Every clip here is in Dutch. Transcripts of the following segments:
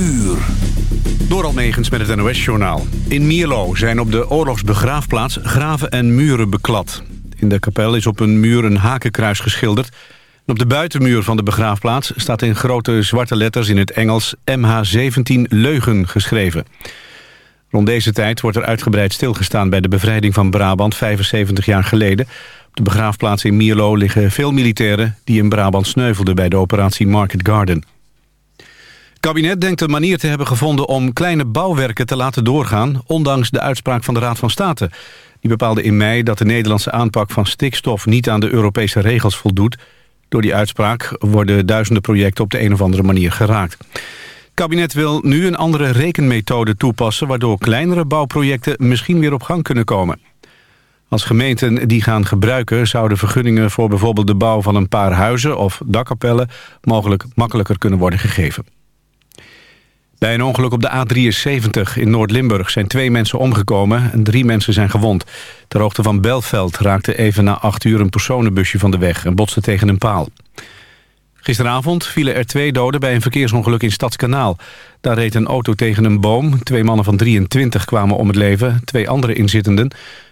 uur. Door Almegens met het NOS-journaal. In Mierlo zijn op de oorlogsbegraafplaats graven en muren beklad. In de kapel is op een muur een hakenkruis geschilderd. En op de buitenmuur van de begraafplaats staat in grote zwarte letters in het Engels MH17 Leugen geschreven. Rond deze tijd wordt er uitgebreid stilgestaan bij de bevrijding van Brabant 75 jaar geleden. Op de begraafplaats in Mierlo liggen veel militairen die in Brabant sneuvelden bij de operatie Market Garden. Kabinet denkt een manier te hebben gevonden om kleine bouwwerken te laten doorgaan, ondanks de uitspraak van de Raad van State. Die bepaalde in mei dat de Nederlandse aanpak van stikstof niet aan de Europese regels voldoet. Door die uitspraak worden duizenden projecten op de een of andere manier geraakt. Het kabinet wil nu een andere rekenmethode toepassen... waardoor kleinere bouwprojecten misschien weer op gang kunnen komen. Als gemeenten die gaan gebruiken... zouden vergunningen voor bijvoorbeeld de bouw van een paar huizen... of dakkapellen mogelijk makkelijker kunnen worden gegeven. Bij een ongeluk op de A73 in Noord-Limburg zijn twee mensen omgekomen en drie mensen zijn gewond. Ter hoogte van Belveld raakte even na acht uur een personenbusje van de weg en botste tegen een paal. Gisteravond vielen er twee doden bij een verkeersongeluk in Stadskanaal. Daar reed een auto tegen een boom. Twee mannen van 23 kwamen om het leven. Twee andere inzittenden,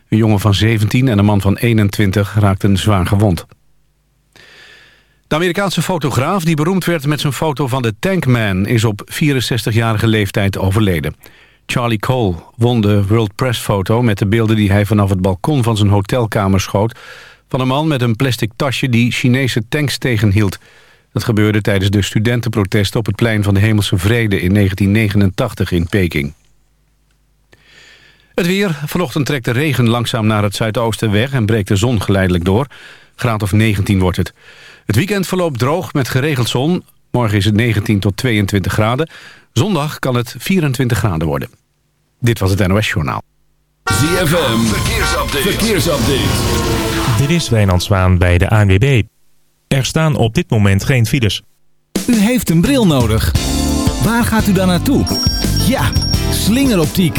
een jongen van 17 en een man van 21, raakten zwaar gewond. De Amerikaanse fotograaf die beroemd werd met zijn foto van de Tankman... is op 64-jarige leeftijd overleden. Charlie Cole won de World Press foto met de beelden die hij vanaf het balkon van zijn hotelkamer schoot... van een man met een plastic tasje die Chinese tanks tegenhield. Dat gebeurde tijdens de studentenprotesten op het plein van de Hemelse Vrede in 1989 in Peking. Het weer. Vanochtend trekt de regen langzaam naar het zuidoosten weg en breekt de zon geleidelijk door. Graad of 19 wordt het. Het weekend verloopt droog met geregeld zon. Morgen is het 19 tot 22 graden. Zondag kan het 24 graden worden. Dit was het NOS Journaal. ZFM, verkeersupdate. verkeersupdate. Dit is Wijnand Zwaan bij de ANWB. Er staan op dit moment geen files. U heeft een bril nodig. Waar gaat u dan naartoe? Ja, slingeroptiek.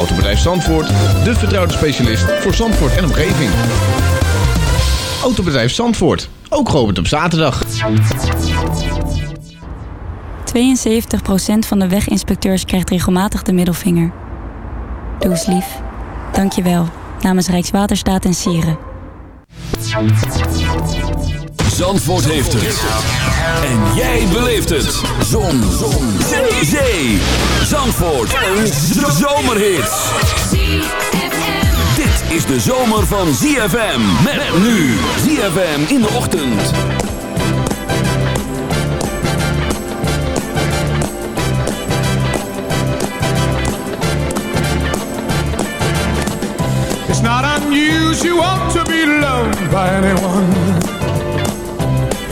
Autobedrijf Zandvoort, de vertrouwde specialist voor Zandvoort en omgeving. Autobedrijf Zandvoort, ook geopend op zaterdag. 72% van de weginspecteurs krijgt regelmatig de middelvinger. Doe eens lief. Dank je wel. Namens Rijkswaterstaat en Sieren. Zandvoort heeft het. En jij beleeft het. Zon. Zon. Zee. Zee. Zandvoort. Een zomerhit. Dit is de zomer van ZFM. Met nu. ZFM in de ochtend. It's not unusual to be loved by anyone.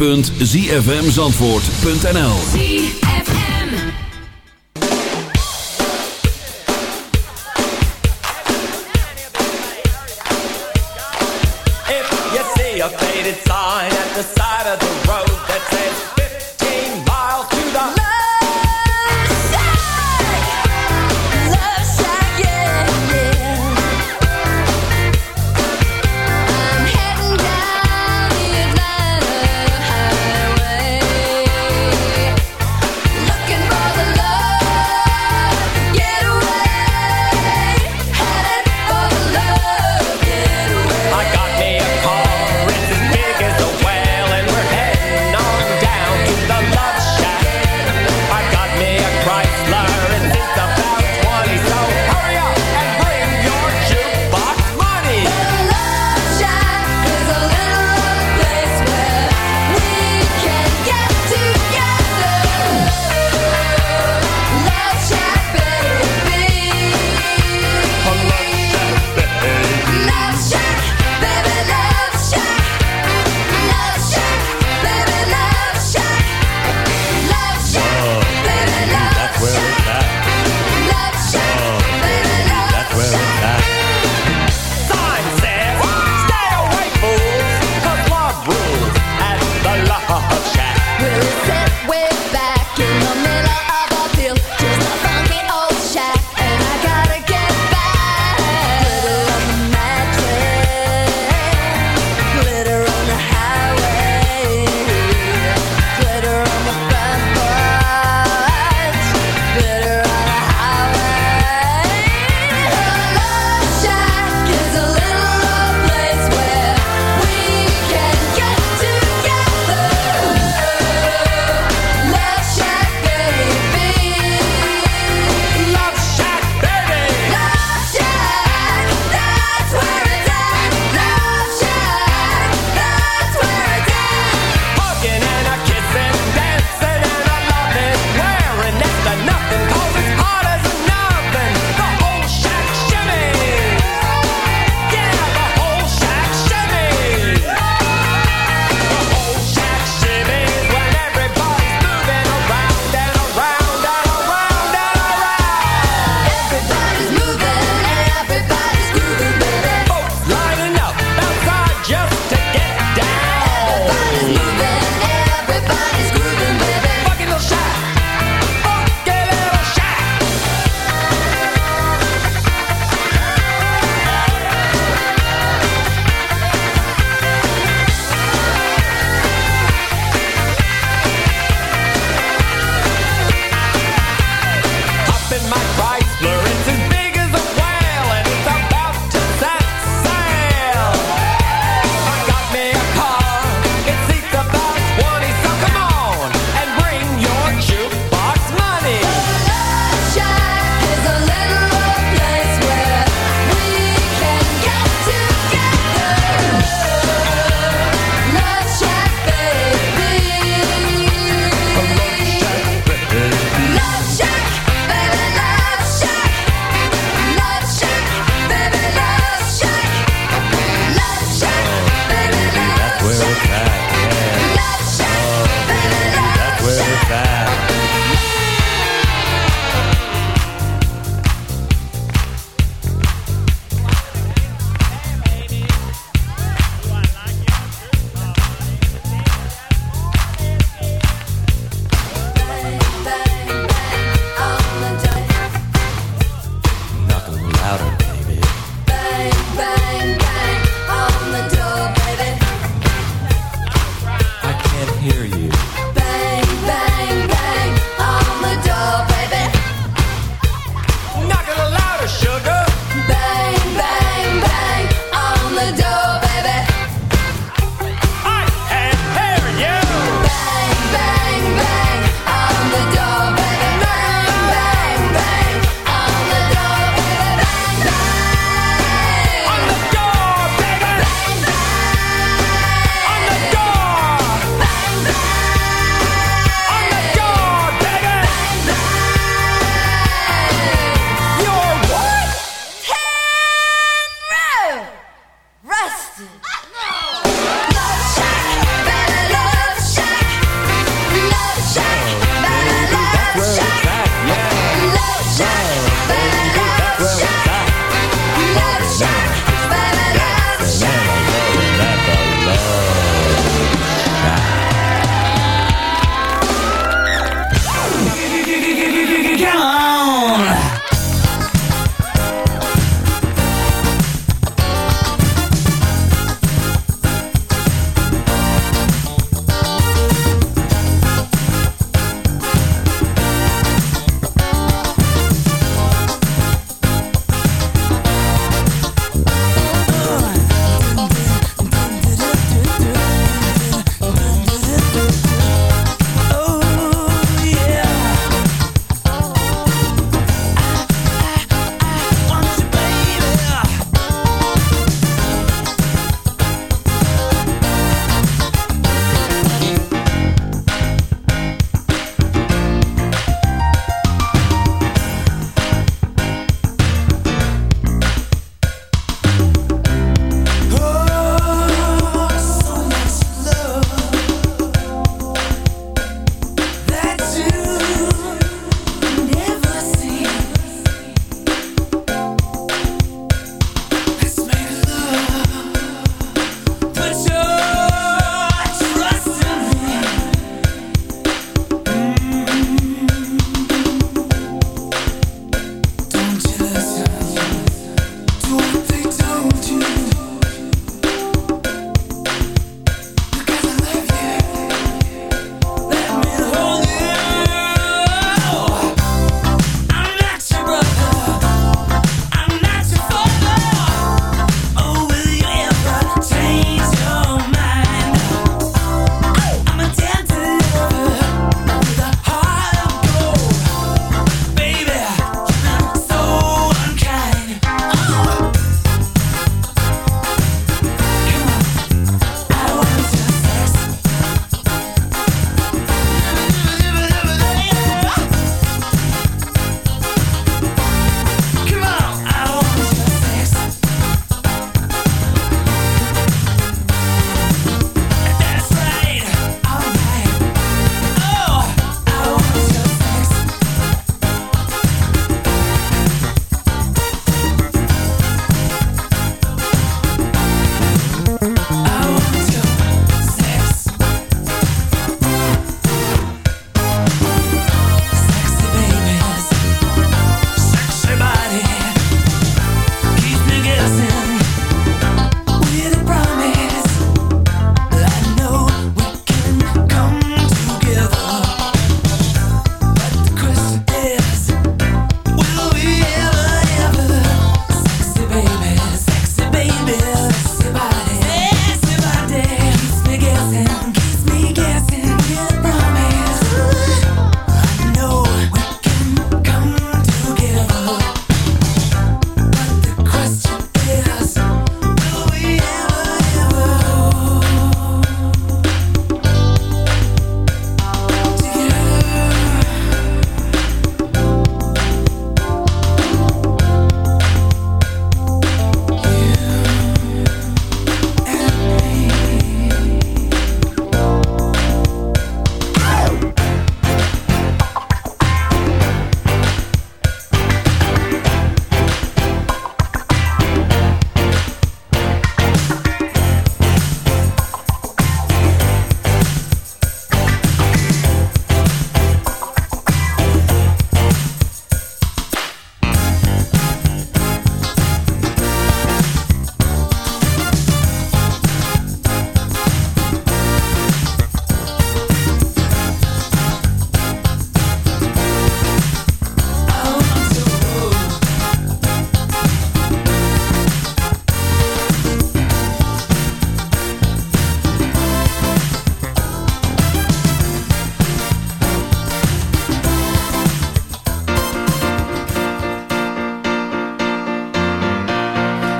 www.zfmzandvoort.nl you see a faded sign at the side of the road that says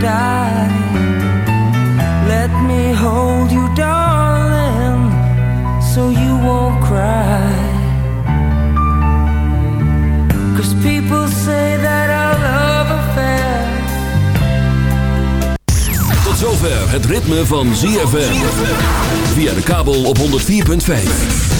die. Let me hold you, darling, so you won't cry. Cause people say that I love affair. Tot zover het ritme van ZFM. Via de kabel op 104.5.